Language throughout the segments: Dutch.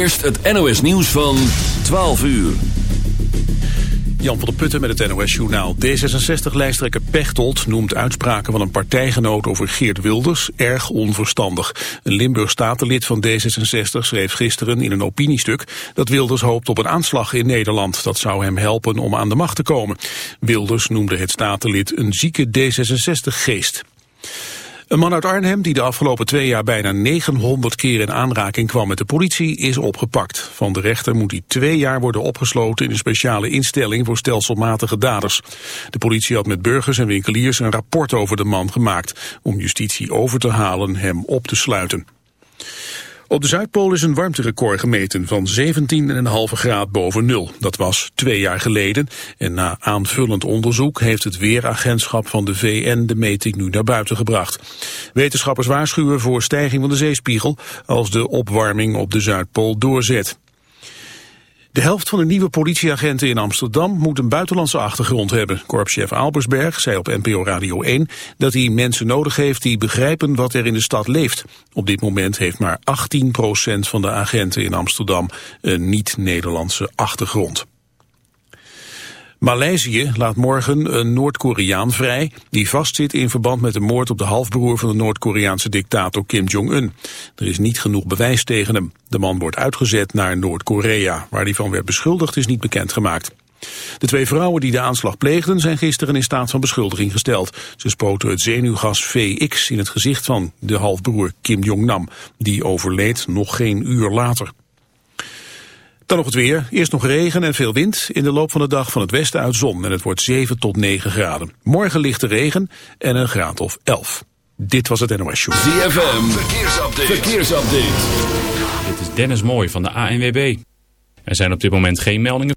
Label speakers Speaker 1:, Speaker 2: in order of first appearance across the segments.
Speaker 1: eerst het NOS nieuws van 12 uur.
Speaker 2: Jan van der Putten met het NOS-journaal. D66-lijsttrekker Pechtold noemt uitspraken van een partijgenoot over Geert Wilders erg onverstandig. Een Limburg-statenlid van D66 schreef gisteren in een opiniestuk dat Wilders hoopt op een aanslag in Nederland. Dat zou hem helpen om aan de macht te komen. Wilders noemde het statenlid een zieke D66-geest. Een man uit Arnhem die de afgelopen twee jaar bijna 900 keer in aanraking kwam met de politie is opgepakt. Van de rechter moet hij twee jaar worden opgesloten in een speciale instelling voor stelselmatige daders. De politie had met burgers en winkeliers een rapport over de man gemaakt om justitie over te halen hem op te sluiten. Op de Zuidpool is een warmterecord gemeten van 17,5 graad boven nul. Dat was twee jaar geleden. En na aanvullend onderzoek heeft het Weeragentschap van de VN de meting nu naar buiten gebracht. Wetenschappers waarschuwen voor stijging van de zeespiegel als de opwarming op de Zuidpool doorzet. De helft van de nieuwe politieagenten in Amsterdam moet een buitenlandse achtergrond hebben. Korpschef Albersberg zei op NPO Radio 1 dat hij mensen nodig heeft die begrijpen wat er in de stad leeft. Op dit moment heeft maar 18% van de agenten in Amsterdam een niet-Nederlandse achtergrond. Maleisië laat morgen een Noord-Koreaan vrij die vastzit in verband met de moord op de halfbroer van de Noord-Koreaanse dictator Kim Jong-un. Er is niet genoeg bewijs tegen hem. De man wordt uitgezet naar Noord-Korea. Waar hij van werd beschuldigd is niet bekendgemaakt. De twee vrouwen die de aanslag pleegden zijn gisteren in staat van beschuldiging gesteld. Ze spoten het zenuwgas VX in het gezicht van de halfbroer Kim Jong-nam. Die overleed nog geen uur later. Dan nog het weer. Eerst nog regen en veel wind. In de loop van de dag van het westen uit zon. En het wordt 7 tot 9 graden. Morgen lichte regen en een graad of 11. Dit was het NOS Show.
Speaker 1: ZFM. Verkeersupdate. Verkeersupdate.
Speaker 3: Dit is Dennis Mooij van de ANWB. Er zijn op dit moment geen meldingen.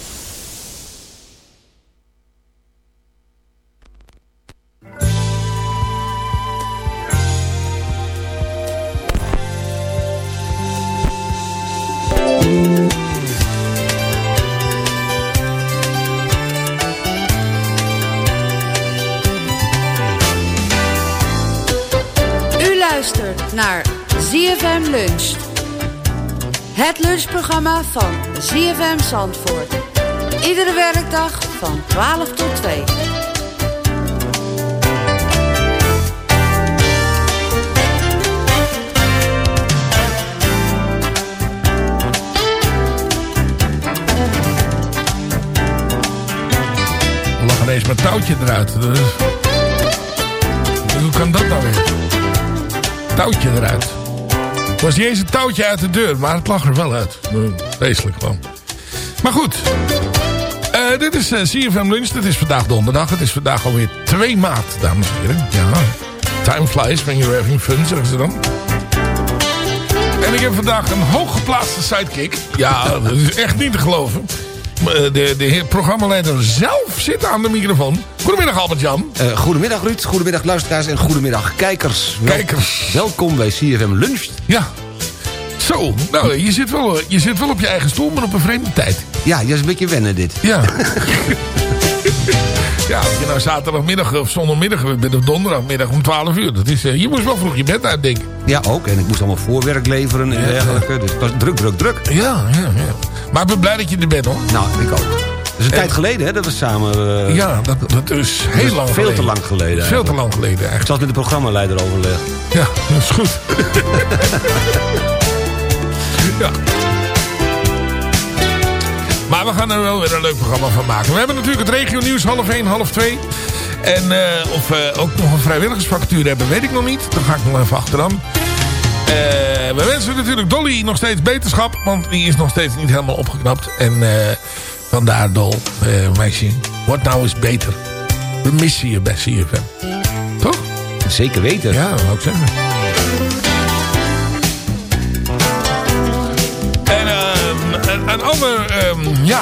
Speaker 4: ZFM. Het lunchprogramma van ZFM Zandvoort. Iedere werkdag van 12 tot 2.
Speaker 5: Er lag ineens mijn touwtje eruit. Dus... Hoe kan dat nou weer? Touwtje eruit. Was niet eens een touwtje uit de deur, maar het lag er wel uit. Vreselijk gewoon. Maar goed. Eh, dit is uh, CFM Lunch. Het is vandaag donderdag. Het is vandaag alweer 2 maart, dames en heren. Ja. Time flies when you're having fun, zeggen ze dan. En ik heb vandaag een hooggeplaatste sidekick. Ja, dat is echt niet te geloven. De, de heer programmaleider zelf zit aan de microfoon. Goedemiddag Albert-Jan.
Speaker 6: Uh, goedemiddag Ruud, goedemiddag luisteraars en goedemiddag kijkers.
Speaker 5: Kijkers.
Speaker 6: Welkom bij CFM Lunch.
Speaker 5: Ja. Zo, nou, je zit, wel, je zit wel op je eigen stoel, maar op een vreemde tijd.
Speaker 6: Ja, je is een beetje wennen dit.
Speaker 5: Ja. ja, als je nou zaterdagmiddag of zondagmiddag of donderdagmiddag om 12 uur. Dat is, uh, je moest wel vroeg je bed uitdenken.
Speaker 6: Ja, ook. En ik moest allemaal voorwerk leveren en dergelijke. Dus het was druk, druk, druk.
Speaker 5: Ja, ja, ja. Maar ik ben blij dat je er bent hoor.
Speaker 6: Nou, ik ook. Dat is een tijd geleden hè, dat we samen... Uh,
Speaker 5: ja, dat, dat is heel
Speaker 6: dat
Speaker 5: lang
Speaker 6: veel
Speaker 5: geleden.
Speaker 6: te lang geleden eigenlijk.
Speaker 5: Veel te lang geleden eigenlijk.
Speaker 6: Ik zal het met de programmaleider overleggen.
Speaker 5: Ja, dat is goed. ja. Maar we gaan er wel weer een leuk programma van maken. We hebben natuurlijk het regio nieuws half 1, half 2. En uh, of we ook nog een vrijwilligersvacature hebben, weet ik nog niet. Daar ga ik nog even achteraan. Uh, we wensen natuurlijk Dolly nog steeds beterschap. Want die is nog steeds niet helemaal opgeknapt. En uh, vandaar Dol, meisje. Wat nou is beter. We missen je bij CFM. Toch?
Speaker 6: Zeker weten.
Speaker 5: Ja, dat wil ik zeggen. En uh, een ander, um, ja,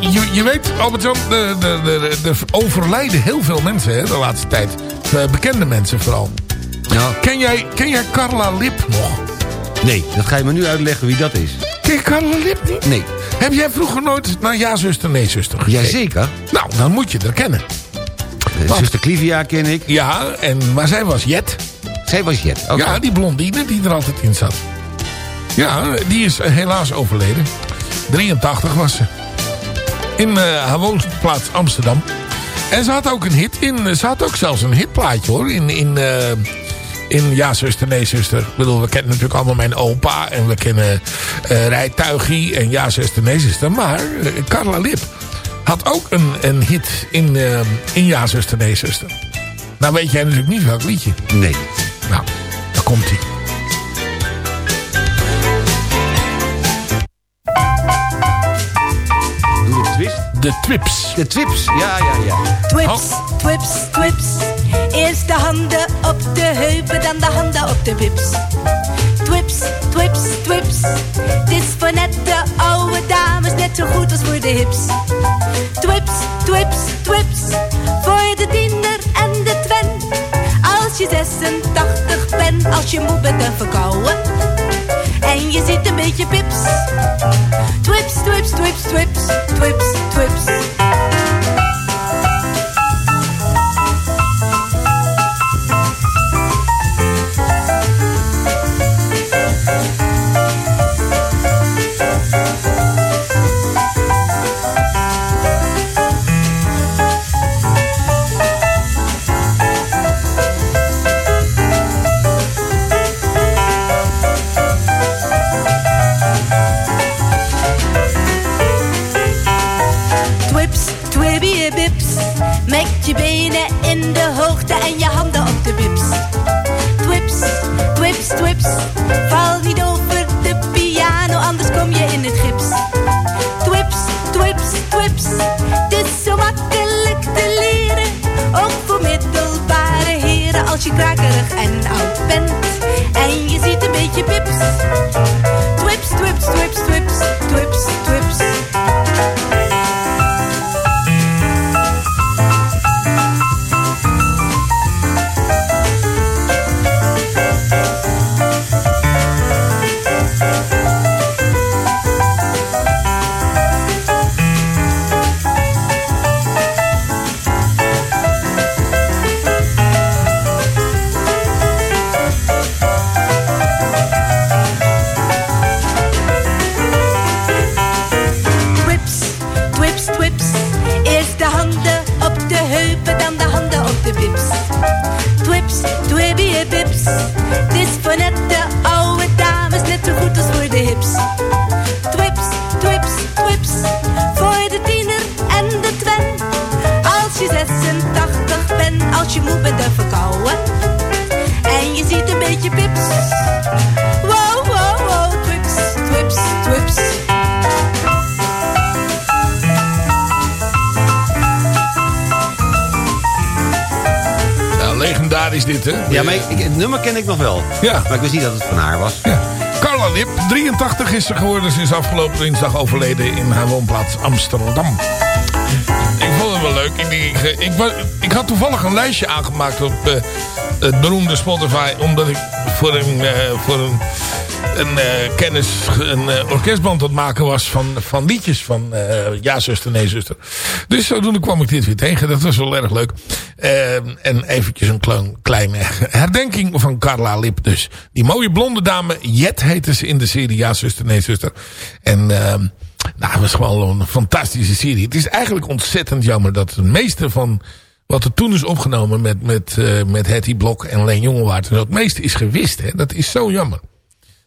Speaker 5: je, je weet Albert-Jan, de, overlijden heel veel mensen hè, de laatste tijd. bekende mensen vooral.
Speaker 6: Ja.
Speaker 5: Ken, jij, ken jij Carla Lip nog?
Speaker 6: Nee, dat ga je me nu uitleggen wie dat is.
Speaker 5: Ken je Carla Lip niet?
Speaker 6: Nee.
Speaker 5: Heb jij vroeger nooit naar Ja Zuster, Nee Zuster gekeken?
Speaker 6: Jazeker.
Speaker 5: Nou, dan moet je er kennen.
Speaker 6: Uh, Zuster Clivia ken ik.
Speaker 5: Ja, en, maar zij was Jet.
Speaker 6: Zij was Jet, okay.
Speaker 5: Ja, die blondine die er altijd in zat. Ja, die is helaas overleden. 83 was ze. In uh, haar woonplaats Amsterdam. En ze had ook een hit. In, ze had ook zelfs een hitplaatje hoor. In, in, uh, in Ja zuster, nee zuster. Ik bedoel, we kennen natuurlijk allemaal mijn opa. En we kennen uh, Rijtuigie en Ja zuster, nee zuster. Maar Carla Lip had ook een, een hit in, in Ja zuster, nee zuster. Nou weet jij natuurlijk niet welk liedje.
Speaker 6: Nee.
Speaker 5: Nou, daar komt hij. De Twips.
Speaker 6: De Twips, ja, ja, ja.
Speaker 7: Twips, twips, twips. Eerst de handen op de heupen, dan de handen op de wips. Twips, twips, twips. Het is voor net de oude dames, net zo goed als voor de hips. Twips, twips, twips. Voor de tiener en de twen. Als je 86 bent, als je moe bent en verkouden. En je ziet een beetje pips. Twips, twips, twips, twips, twips, twips. Beetje
Speaker 5: is dit, hè?
Speaker 6: Ja, maar ik, het nummer ken ik nog wel.
Speaker 5: Ja.
Speaker 6: Maar ik wist niet dat het van haar was.
Speaker 5: Ja. Carla Lip. 83 is ze geworden. Ze is afgelopen dinsdag overleden in haar woonplaats Amsterdam. Ik vond het wel leuk. Ik, ik, ik, wa- ik had toevallig een lijstje aangemaakt op eh, het beroemde Spotify. Omdat ik voor een, eh, voor een, een eh, kennis een orkestband aan het maken was van, van liedjes van Ja zuster, nee zuster. Dus zodoende kwam ik dit weer tegen. Dat was wel erg leuk. En eventjes een klein, kleine herdenking van Carla Lip dus. Die mooie blonde dame, Jet heette ze in de serie Ja zuster, nee zuster. En... ehm, nou, het was gewoon een fantastische serie. Het is eigenlijk ontzettend jammer dat het meeste van wat er toen is opgenomen met, met, eh, met Hetty Blok en Leen Jongewaard. en zo, Het meeste is gewist. Hè? Dat is zo jammer.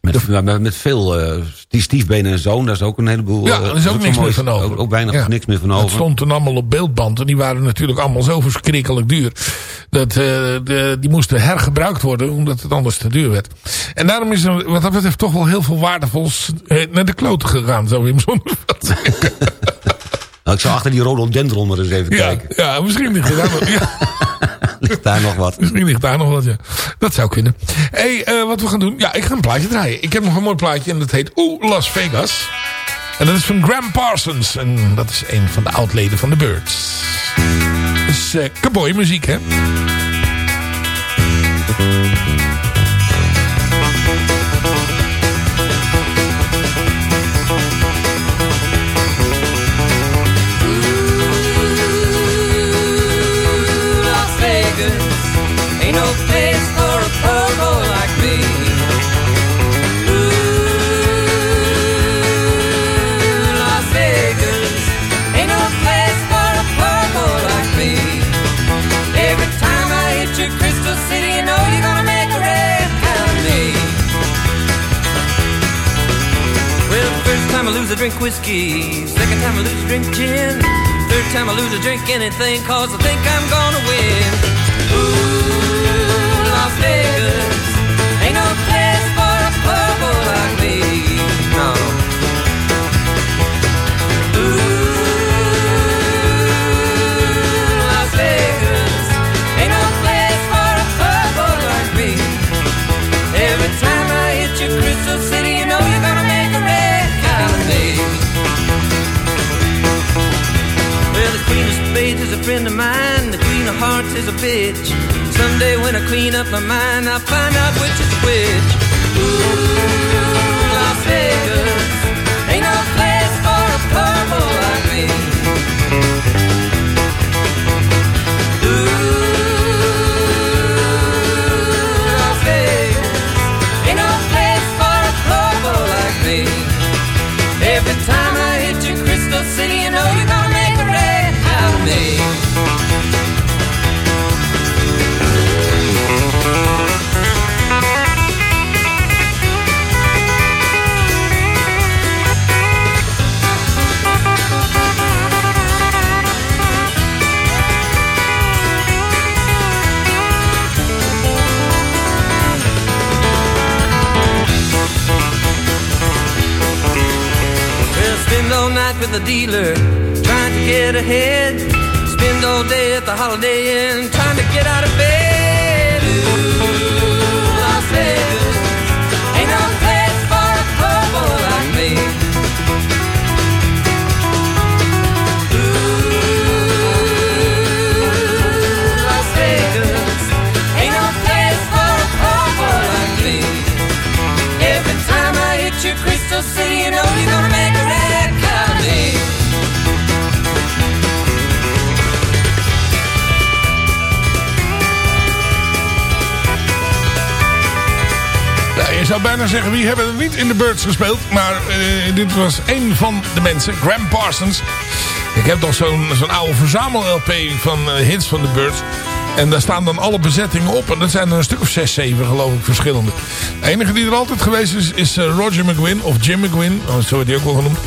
Speaker 6: Met, met, met veel uh, die stiefbenen en zoon, daar is ook een heleboel...
Speaker 5: Ja,
Speaker 6: eh,
Speaker 5: er is ook niks meer van over.
Speaker 6: Ook, ook
Speaker 5: Ja.
Speaker 6: of niks meer van
Speaker 5: Het
Speaker 6: over.
Speaker 5: stond toen allemaal op beeldband. En die waren natuurlijk allemaal zo verschrikkelijk duur. Dat de, die moesten hergebruikt worden. Omdat het anders te duur werd. En daarom is er wat dat betreft toch wel heel veel waardevols naar de kloten gegaan. Zo Wim Zonneveld.
Speaker 6: Nou, ik zou achter die rhododendron maar eens even
Speaker 5: ja,
Speaker 6: kijken.
Speaker 5: ja, misschien ligt er daar nog, ja,
Speaker 6: Ligt daar nog wat?
Speaker 5: misschien ligt daar nog wat. Ja. Dat zou kunnen. hey, eh, wat we gaan doen. Ja, ik ga een plaatje draaien. Ik heb nog een mooi plaatje. En dat heet Oeh Las Vegas. En dat is van Graham Parsons. En dat is een van de oudleden van de Birds. Dus eh cowboy muziek, hè?
Speaker 8: No place for a like me. Ooh, Las Vegas ain't no place for a like me. Every time I hit your Crystal City, you know you're gonna make a out of me. Well, first time I lose, I drink whiskey. Second time I lose, I drink gin. Third time I lose, I drink anything, cause I think I'm gonna win. Las Vegas ain't no place for a boy like me. No. Ooh, Las Vegas ain't no place for a boy like me. Every time I hit your Crystal City, you know you're gonna make a red cow of me. Well, the Queen of Spades is a friend of mine. Of Hearts is a bitch. Someday when I clean up my mind, I'll find out which is which. Ooh, Las Vegas ain't no place for a boy like me. The dealer, trying to get ahead. Spend all day at the Holiday Inn, trying to
Speaker 5: Je zou bijna zeggen, wie hebben er niet in de Birds gespeeld? Maar eh, dit was één van de mensen, Graham Parsons. Ik heb nog zo'n zo'n oude verzamel-LP van eh, hits van de Birds. En daar staan dan alle bezettingen op. En dat zijn er een stuk of zes, zeven geloof ik, verschillende. De enige die er altijd geweest is, is eh, Roger McGuinn. Of Jim McGuinn, oh, zo wordt hij ook wel genoemd.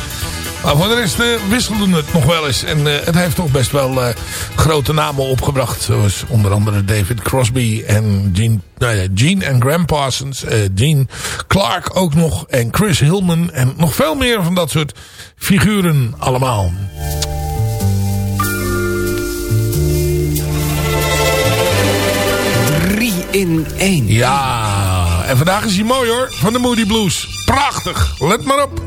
Speaker 5: Maar voor de rest eh, wisselden het nog wel eens. En het heeft toch best wel grote namen opgebracht. Zoals onder andere David Crosby en Gene, nou ja, Gene en Graham Parsons. eh, Gene Clark ook nog. En Chris Hillman. En nog veel meer van dat soort figuren allemaal.
Speaker 9: Drie in één.
Speaker 5: Ja, en vandaag is hij mooi hoor. Van de Moody Blues. Prachtig. Let maar op.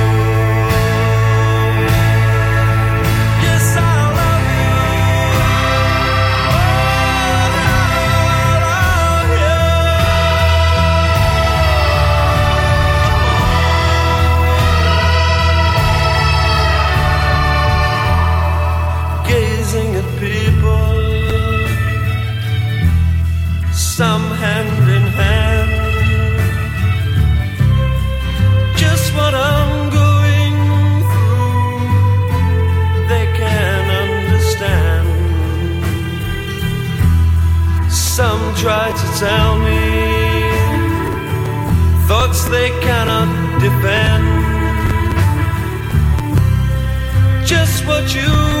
Speaker 10: They cannot defend. Just what you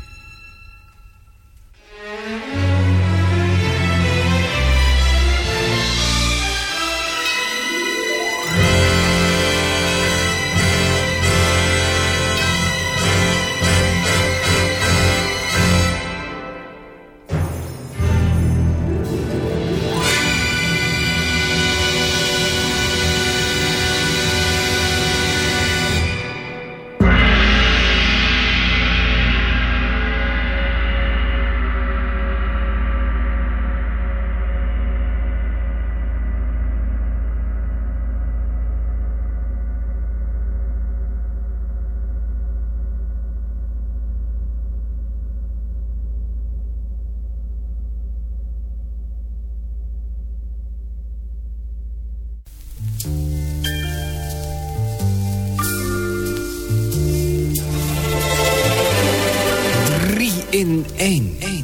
Speaker 10: in één.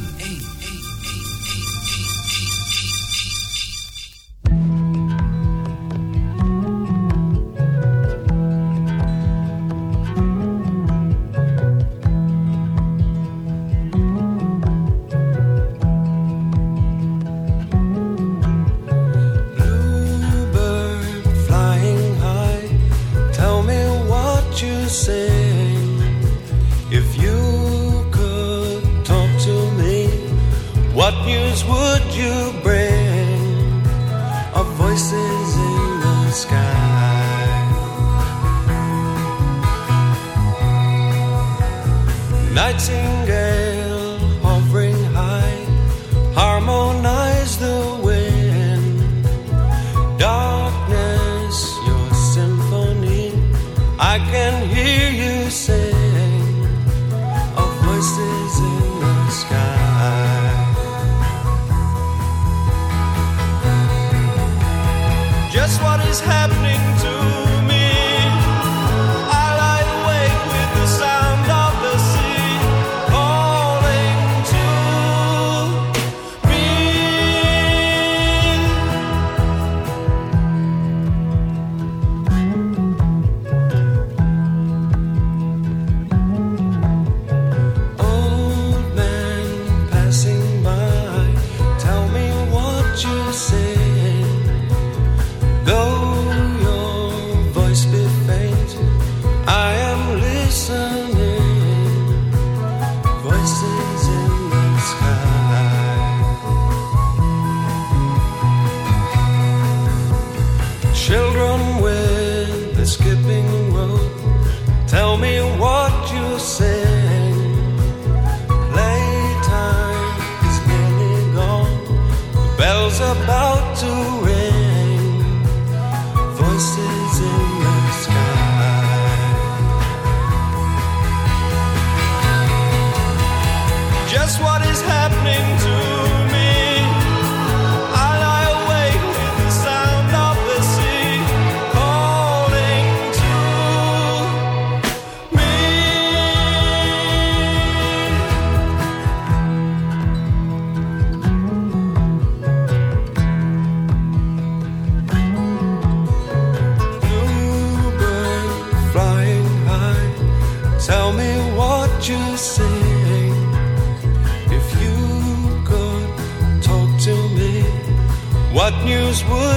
Speaker 11: would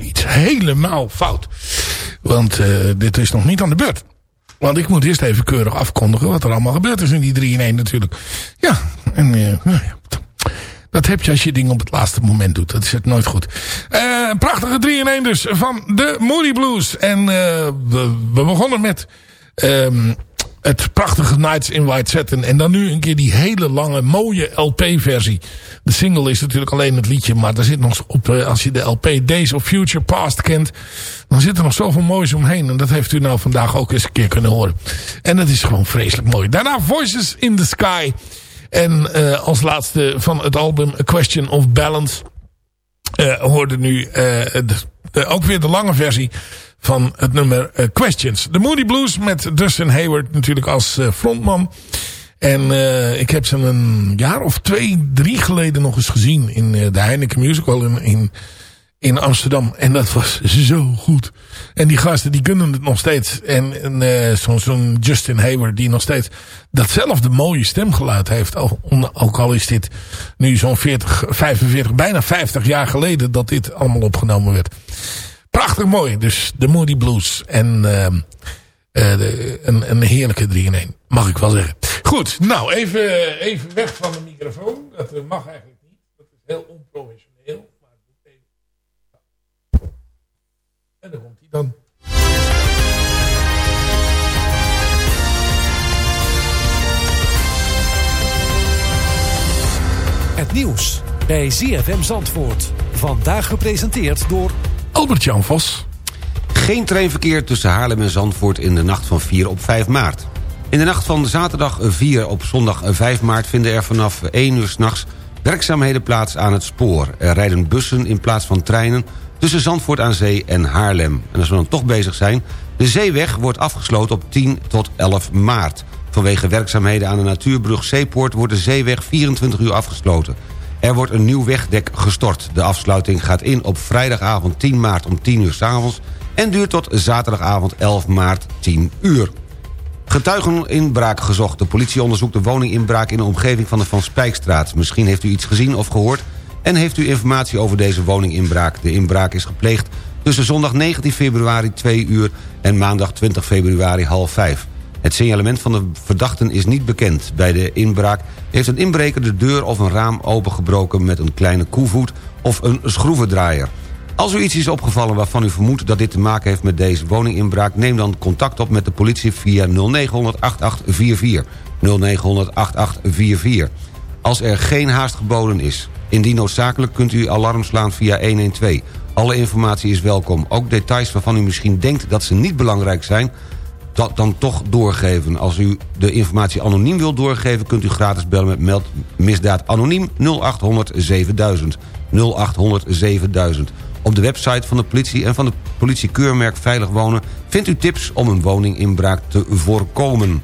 Speaker 5: Iets helemaal fout. Want uh, dit is nog niet aan de beurt. Want ik moet eerst even keurig afkondigen wat er allemaal gebeurd is in die 3 in 1 natuurlijk. Ja, en uh, nou dat heb je als je dingen op het laatste moment doet. Dat is het nooit goed. Uh, prachtige 3 in 1 dus van de Moody Blues. En we, begonnen met um, het prachtige Nights in White Satin. En dan nu een keer die hele lange mooie LP-versie. De single is natuurlijk alleen het liedje. Maar er zit nog op, als je de LP Days of Future Past kent. Dan zit er nog zoveel moois omheen. En dat heeft u nou vandaag ook eens een keer kunnen horen. En dat is gewoon vreselijk mooi. Daarna Voices in the Sky. En uh, als laatste van het album A Question of Balance. Uh, hoorde nu de, ook weer de lange versie van het nummer uh, Questions. De Moody Blues met Dustin Hayward natuurlijk als uh, frontman. En uh, ik heb ze een jaar of twee, drie geleden nog eens gezien in de Heineken Musical in, in, in, Amsterdam. En dat was zo goed. En die gasten die kunnen het nog steeds. En, en zo'n zo Justin Hayward die nog steeds datzelfde mooie stemgeluid heeft. Ook, ook al is dit nu zo'n 40, 45, bijna 50 jaar geleden dat dit allemaal opgenomen werd. Prachtig mooi. Dus de Moody Blues. En uh, uh, de, een, een heerlijke 3 in 1. Mag ik wel zeggen. Goed. Nou, even, even weg van de microfoon. Dat mag eigenlijk niet. Dat is heel onprofessioneel. Maar. En dan komt hij dan.
Speaker 12: Het nieuws bij ZFM Zandvoort. Vandaag gepresenteerd door
Speaker 5: Albert-Jan Vos.
Speaker 6: Geen treinverkeer tussen Haarlem en Zandvoort in de nacht van 4 op 5 maart. In de nacht van zaterdag 4 op zondag 5 maart vinden er vanaf 1 uur s'nachts werkzaamheden plaats aan het spoor. Er rijden bussen in plaats van treinen tussen Zandvoort aan Zee en Haarlem. En als we dan toch bezig zijn, de zeeweg wordt afgesloten op 10 tot 11 maart. Vanwege werkzaamheden aan de natuurbrug Zeepoort wordt de zeeweg 24 uur afgesloten. Er wordt een nieuw wegdek gestort. De afsluiting gaat in op vrijdagavond 10 maart om 10 uur s'avonds... en duurt tot zaterdagavond 11 maart 10 uur. Getuigeninbraak gezocht. De politie onderzoekt de woninginbraak in de omgeving van de Van Spijkstraat. Misschien heeft u iets gezien of gehoord... en heeft u informatie over deze woninginbraak. De inbraak is gepleegd tussen zondag 19 februari 2 uur... en maandag 20 februari half 5. Het signalement van de verdachten is niet bekend. Bij de inbraak heeft een inbreker de deur of een raam opengebroken... met een kleine koevoet of een schroevendraaier. Als u iets is opgevallen waarvan u vermoedt dat dit te maken heeft met deze woninginbraak... neem dan contact op met de politie via 0900 8844. 0900 8844. Als er geen haast geboden is. Indien noodzakelijk kunt u alarm slaan via 112. Alle informatie is welkom. Ook details waarvan u misschien denkt dat ze niet belangrijk zijn dat dan toch doorgeven. Als u de informatie anoniem wilt doorgeven... kunt u gratis bellen met meld misdaad anoniem 0800 7000. 0800 7000. Op de website van de politie en van het politiekeurmerk Veilig Wonen... vindt u tips om een woninginbraak te voorkomen.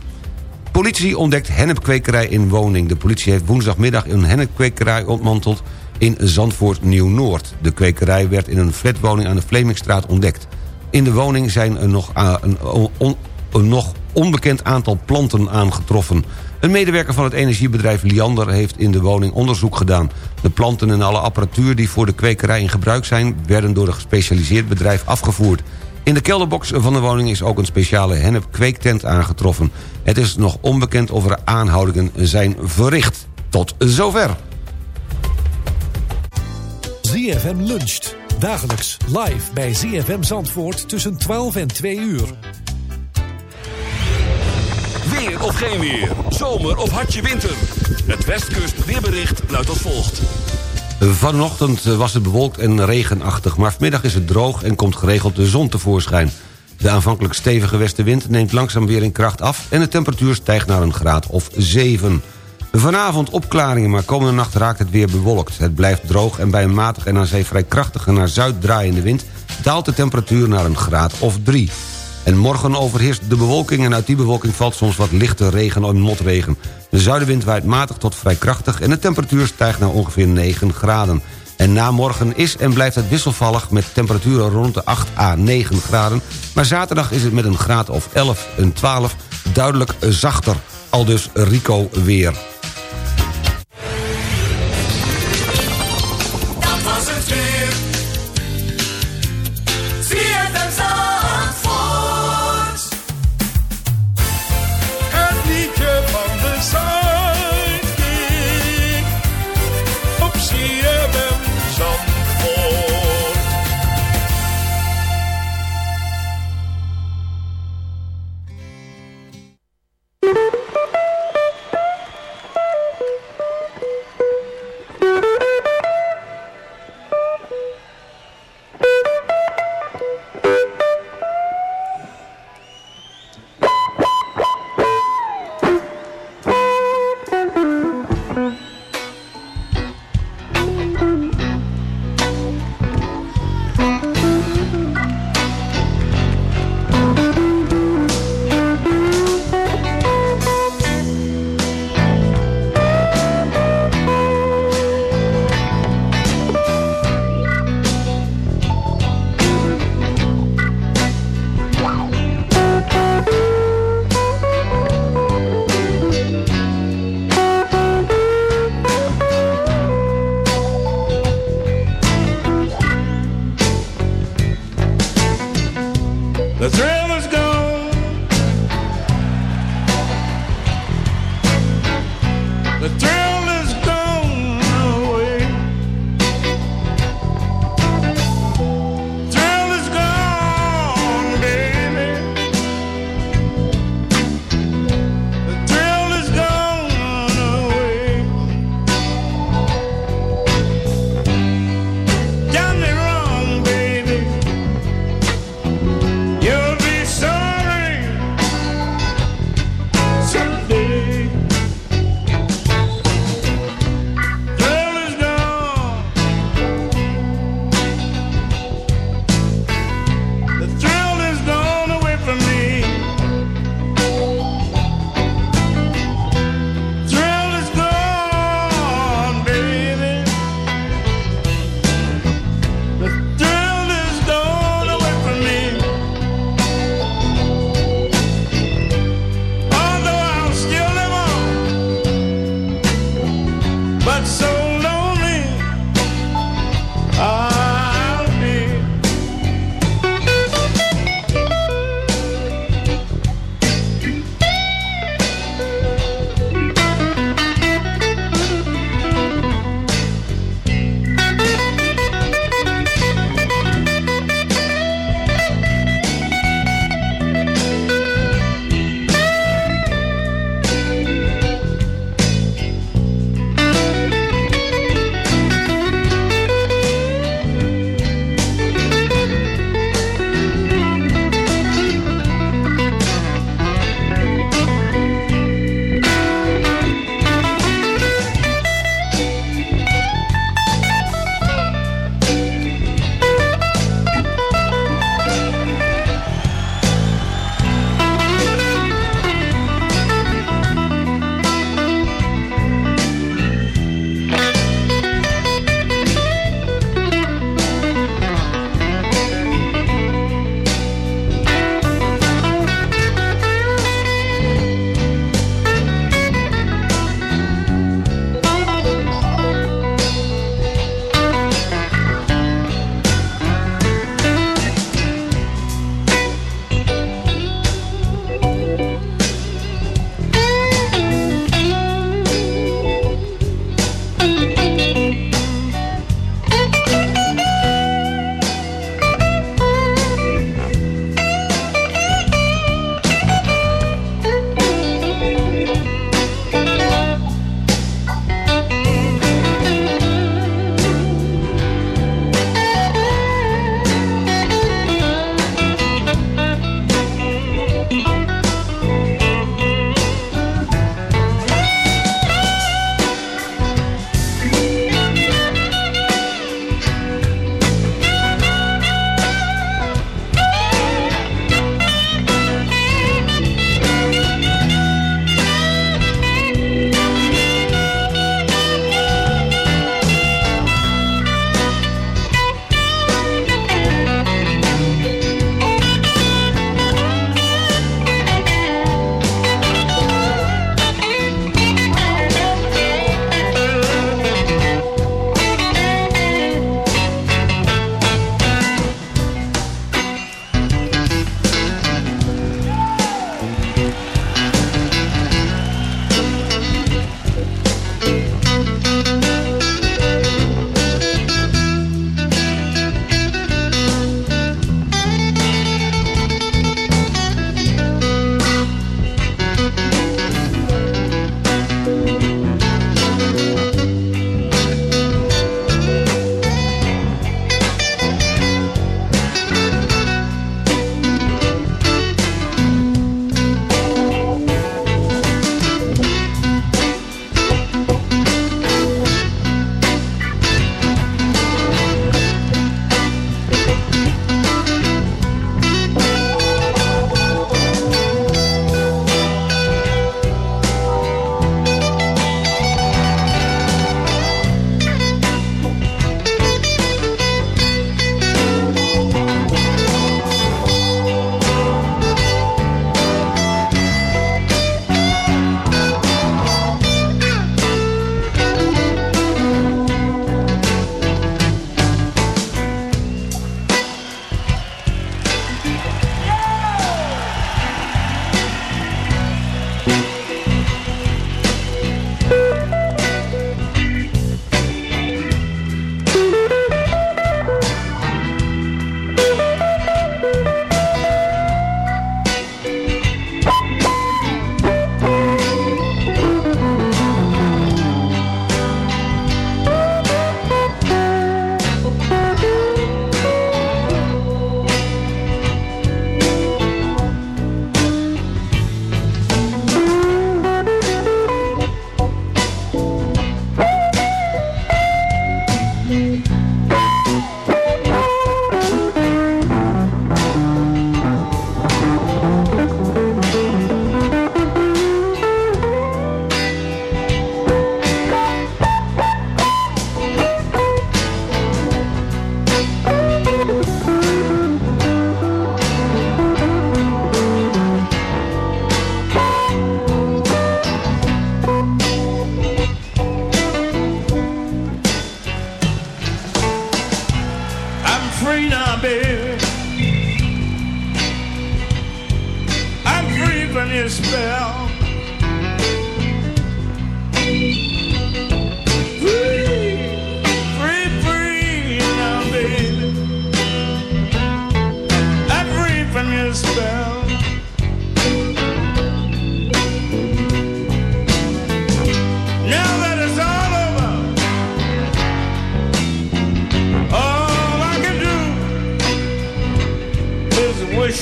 Speaker 6: Politie ontdekt hennepkwekerij in woning. De politie heeft woensdagmiddag een hennepkwekerij ontmanteld... in Zandvoort Nieuw-Noord. De kwekerij werd in een flatwoning aan de Vlemingstraat ontdekt. In de woning zijn er nog uh, een, een nog onbekend aantal planten aangetroffen. Een medewerker van het energiebedrijf Liander heeft in de woning onderzoek gedaan. De planten en alle apparatuur die voor de kwekerij in gebruik zijn... werden door een gespecialiseerd bedrijf afgevoerd. In de kelderbox van de woning is ook een speciale hennep-kweektent aangetroffen. Het is nog onbekend of er aanhoudingen zijn verricht. Tot zover.
Speaker 12: ZFM luncht. Dagelijks live bij ZFM Zandvoort tussen 12 en 2 uur.
Speaker 1: Weer of geen weer. Zomer of hartje winter. Het Westkust weerbericht luidt als volgt.
Speaker 6: Vanochtend was het bewolkt en regenachtig... maar vanmiddag is het droog en komt geregeld de zon tevoorschijn. De aanvankelijk stevige westenwind neemt langzaam weer in kracht af... en de temperatuur stijgt naar een graad of 7. Vanavond opklaringen, maar komende nacht raakt het weer bewolkt. Het blijft droog en bij een matig en aan zee vrij krachtige naar zuid draaiende wind... daalt de temperatuur naar een graad of 3. En morgen overheerst de bewolking en uit die bewolking valt soms wat lichte regen en motregen. De zuidenwind waait matig tot vrij krachtig en de temperatuur stijgt naar ongeveer 9 graden. En na morgen is en blijft het wisselvallig met temperaturen rond de 8 à 9 graden. Maar zaterdag is het met een graad of 11 en 12 duidelijk zachter. Al dus Rico weer.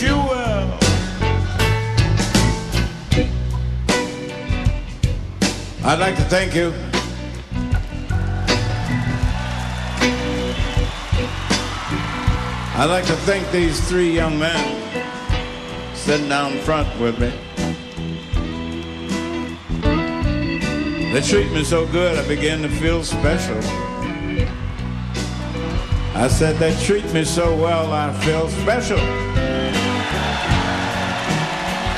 Speaker 13: you well.
Speaker 14: I'd like to thank you. I'd like to thank these three young men sitting down front with me. They treat me so good, I begin to feel special. I said, they treat me so well, I feel special.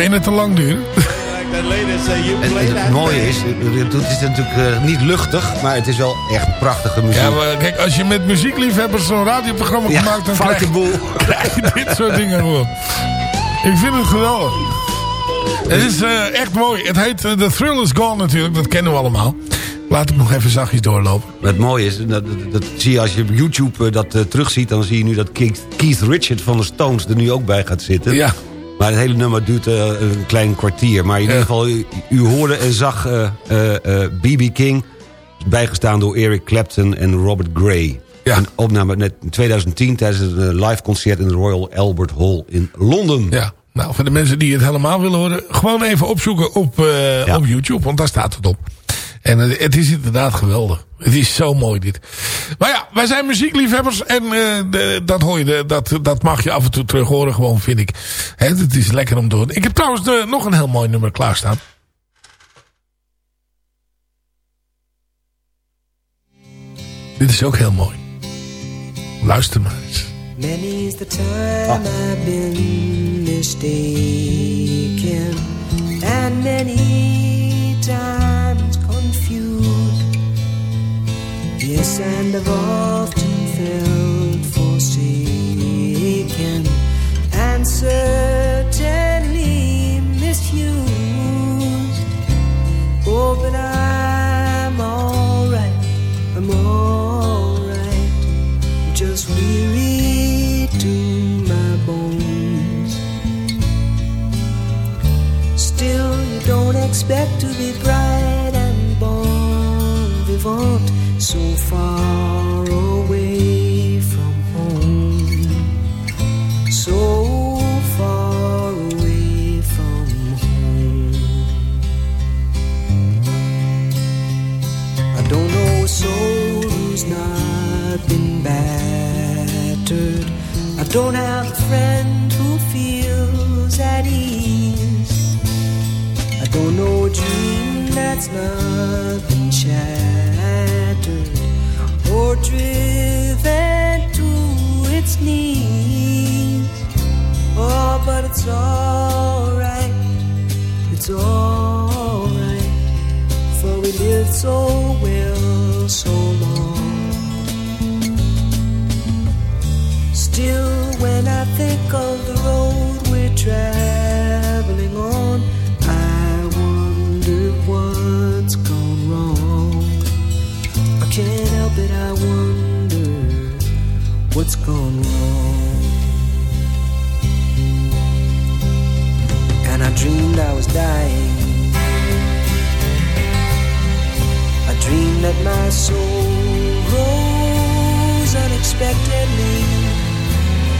Speaker 5: Vind het te lang duren?
Speaker 6: En, het mooie is, het is natuurlijk eh, niet luchtig, maar het is wel echt prachtige muziek.
Speaker 5: Ja, maar kijk, als je met muziekliefhebbers zo'n radioprogramma
Speaker 6: Ja,
Speaker 5: gemaakt... dan
Speaker 6: foute
Speaker 5: krijg, je-
Speaker 6: boel.
Speaker 5: krijg je dit soort dingen gewoon. Ik vind het geweldig. Het is eh, echt mooi. Het heet eh, The Thrill is Gone natuurlijk. Dat kennen we allemaal. Laat hem nog even zachtjes doorlopen.
Speaker 6: Het mooie is, dat, zie je als je op YouTube dat terugziet... dan zie je nu dat Keith, Keith Richard van de Stones er nu ook bij gaat zitten.
Speaker 5: Ja.
Speaker 6: Maar het hele nummer duurt eh, een klein kwartier. Maar in ieder geval, u, u hoorde en zag B.B. King... bijgestaan door Eric Clapton en Robert Gray.
Speaker 5: Ja.
Speaker 6: Een opname net in 2010 tijdens een eh, live concert... in de Royal Albert Hall in Londen.
Speaker 5: Ja. Nou, voor de mensen die het helemaal willen horen... gewoon even opzoeken op, eh, op YouTube. Want daar staat het op. En eh, het is inderdaad geweldig. Het is zo mooi dit. Maar ja, wij zijn muziekliefhebbers. En eh, de- dat, hoor je, de- dat, dat mag je af en toe terug horen. Gewoon, vind ik. Hè, het is lekker om te horen. Ik heb trouwens de, nog een heel mooi nummer klaarstaan. Dit is ook heel mooi. Luister maar eens.
Speaker 15: Many's the time I've been mistaken, and many times confused. Yes, and I've often felt forsaken, and certainly misused. Oh, but I'm alright, I'm alright just weary to my bones. Still, you don't expect to be bright so far away from home. So far away from home. I don't know a soul who's not been battered. I don't have a friend who feels at ease. I don't know a dream that's not been shattered driven to its knees. Oh, but it's alright. It's alright. For we lived so well so long. Still, when I think of the road we're And I dreamed I was dying. I dreamed that my soul rose unexpectedly.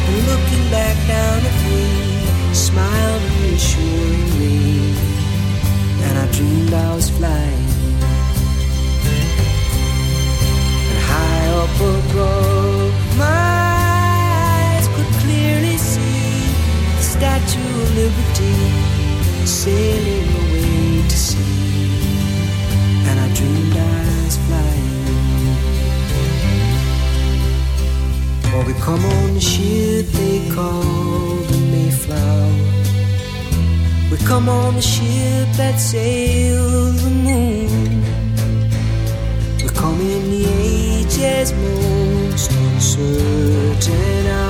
Speaker 15: And looking back down at me, smiled reassuringly. And I dreamed I was flying. And high up above, Liberty sailing away to sea. And I dreamed I was flying. Or we come on the ship they call the Mayflower. We come on the ship that sails the moon. We come in the age's most uncertain hours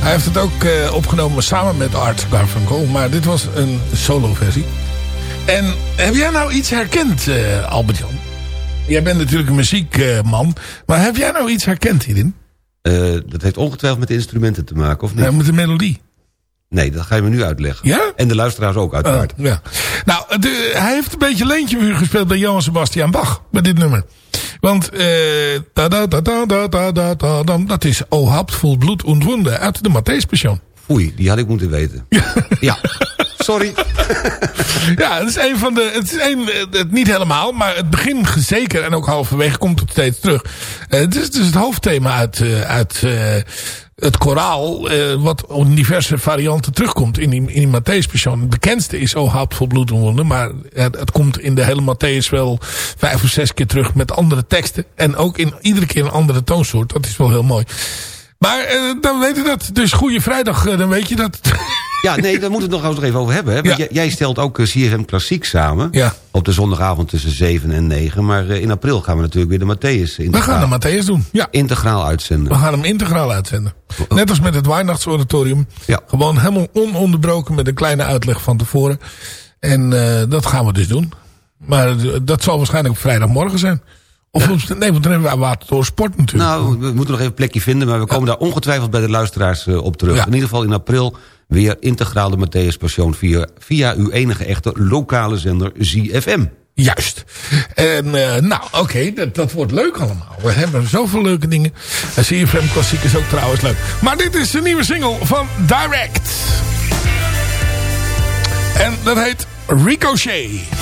Speaker 5: Hij heeft het ook eh, opgenomen samen met Art Garfunkel. Maar dit was een solo versie. En heb jij nou iets herkend, eh, Albert-Jan? Jij bent natuurlijk een muziekman. maar heb jij nou iets herkend hierin?
Speaker 6: Eh, dat heeft ongetwijfeld met de instrumenten te maken, of niet?
Speaker 5: Ja, met de melodie.
Speaker 6: Nee, dat ga je me nu uitleggen.
Speaker 5: Ja?
Speaker 6: En de luisteraars ook, uiteraard.
Speaker 5: Oh, ja. Nou, de, hij heeft een beetje leentje gespeeld bij Johann Sebastian Bach. Met dit nummer. Want eh, da, dat is oh, O Habt vol bloed und uit de Matthäus
Speaker 6: Oei, die had ik moeten weten. ja. sorry.
Speaker 5: ja, het is een van de. Het is een, eh, het, niet helemaal, maar het begin zeker en ook halverwege komt het steeds terug. Eh, het is dus het hoofdthema uit, uit uh, het koraal, wat in diverse varianten terugkomt in die, in die Matthäus-persoon. Het bekendste is O houdt vol bloed en wonden, maar het, komt in de hele Matthäus wel vijf of zes keer terug met andere teksten. En ook in iedere keer een andere toonsoort. Dat is wel heel mooi. Maar uh, dan weet je dat. Dus Goede Vrijdag, uh, dan weet je dat.
Speaker 6: Ja, nee, daar moeten we het nog even over hebben. Hè? Want
Speaker 5: Ja.
Speaker 6: Jij stelt ook uh, CFM Klassiek samen.
Speaker 5: Ja.
Speaker 6: Op de zondagavond tussen 7 en 9. Maar uh, in april gaan we natuurlijk weer de Matthäus
Speaker 5: We
Speaker 6: integraal,
Speaker 5: gaan de Matthäus doen. Ja.
Speaker 6: integraal uitzenden.
Speaker 5: We gaan hem integraal uitzenden. Net als met het Weihnachtsoratorium.
Speaker 6: Ja.
Speaker 5: Gewoon helemaal ononderbroken met een kleine uitleg van tevoren. En uh, dat gaan we dus doen. Maar dat zal waarschijnlijk op vrijdagmorgen zijn. Of nee, want dan hebben we Watertoren Sport natuurlijk.
Speaker 6: Nou, we moeten nog even een plekje vinden. Maar we komen daar ongetwijfeld bij de luisteraars op terug. In ieder geval in april weer integraal de Matthäus Passion via, via uw enige echte lokale zender ZFM.
Speaker 5: Juist. En uh, nou, oké, dat, dat wordt leuk allemaal. We hebben zoveel leuke dingen. En CFM Klassiek is ook trouwens leuk. Maar dit is de nieuwe single van Direct. En dat heet Ricochet.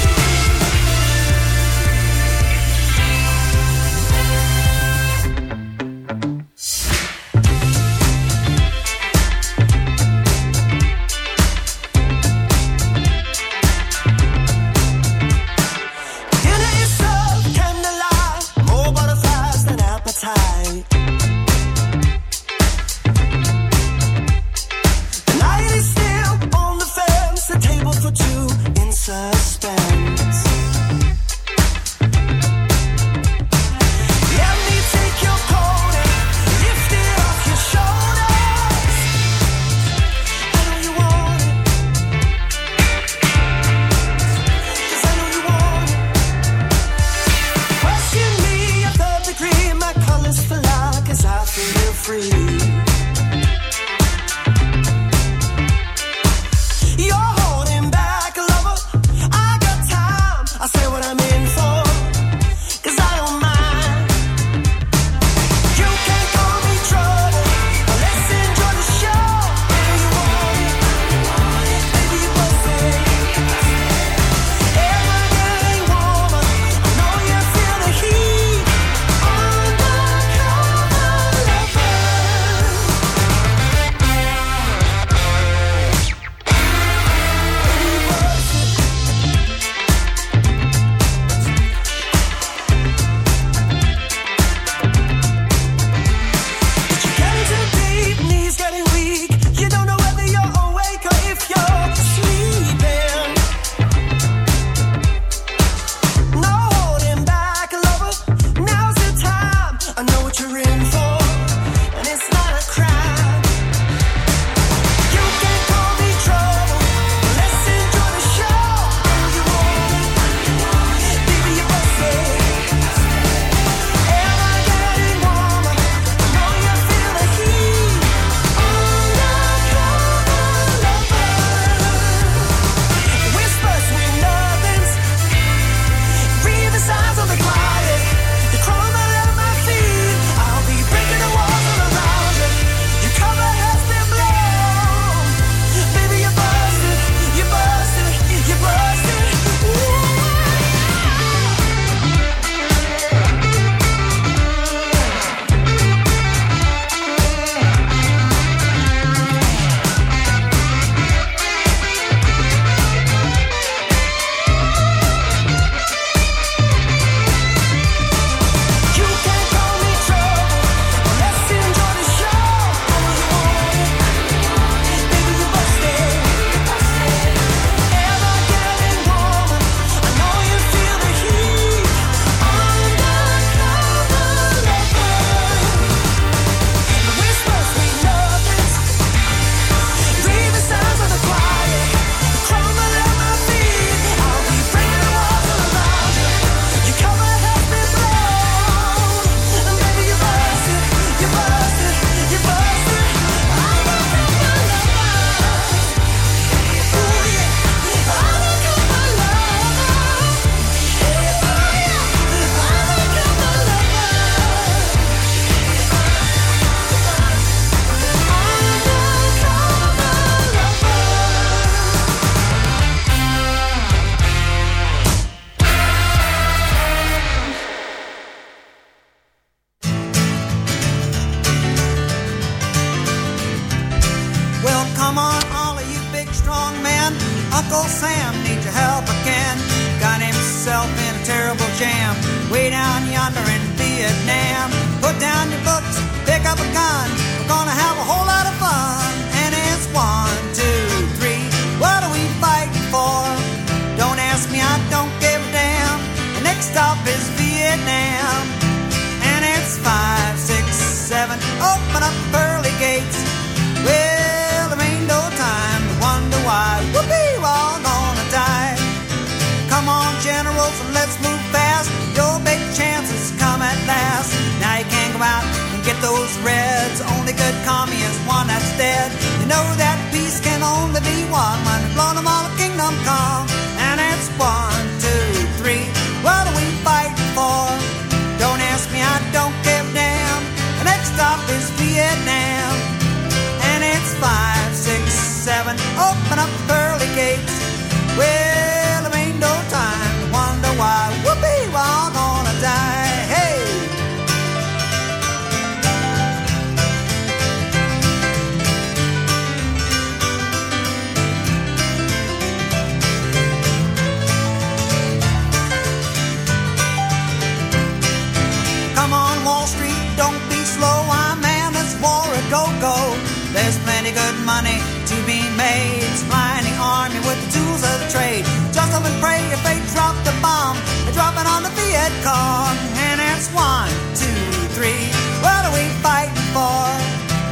Speaker 16: Viet Cong. And it's one, two, three. What are we fighting for?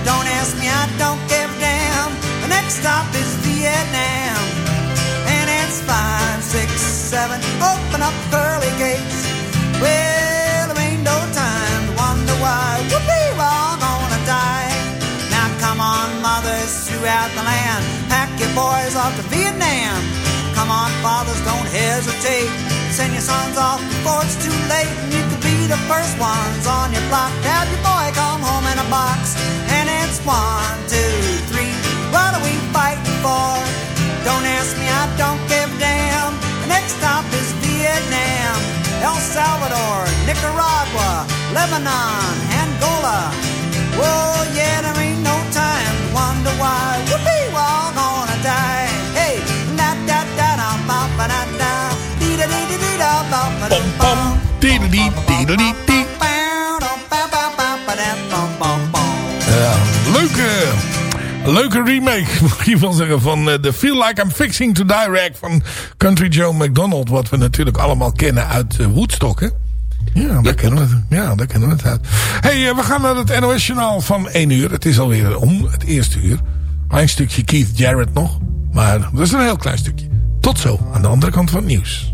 Speaker 16: Don't ask me, I don't give a damn. The next stop is Vietnam. And it's five, six, seven. Open up pearly gates. Well, there ain't no time to wonder why. We're all gonna die. Now come on, mothers throughout the land. Pack your boys off to Vietnam. Come on, fathers, don't hesitate. Send your sons off before it's too late. And you could be the first ones on your block have your boy come home in a box. And it's one, two, three. What are we fighting for? Don't ask me, I don't give a damn. The next stop is Vietnam. El Salvador, Nicaragua, Lebanon, Angola. Whoa, yeah, there ain't no time to wonder why. Whoopee, die.
Speaker 5: Ja, leuke, leuke remake, mag je wel zeggen, van eh, The Feel Like I'm Fixing to Direct van Country Joe McDonald. Wat we natuurlijk allemaal kennen uit eh, Woodstock, hè? Ja, daar kennen we het, ja, daar kennen we het uit. hey, eh, we gaan naar het NOS Journaal van 1 uur. Het is alweer om, het eerste uur. Een stukje Keith Jarrett nog. Maar dat is een heel klein stukje. Tot zo, aan de andere kant van het nieuws.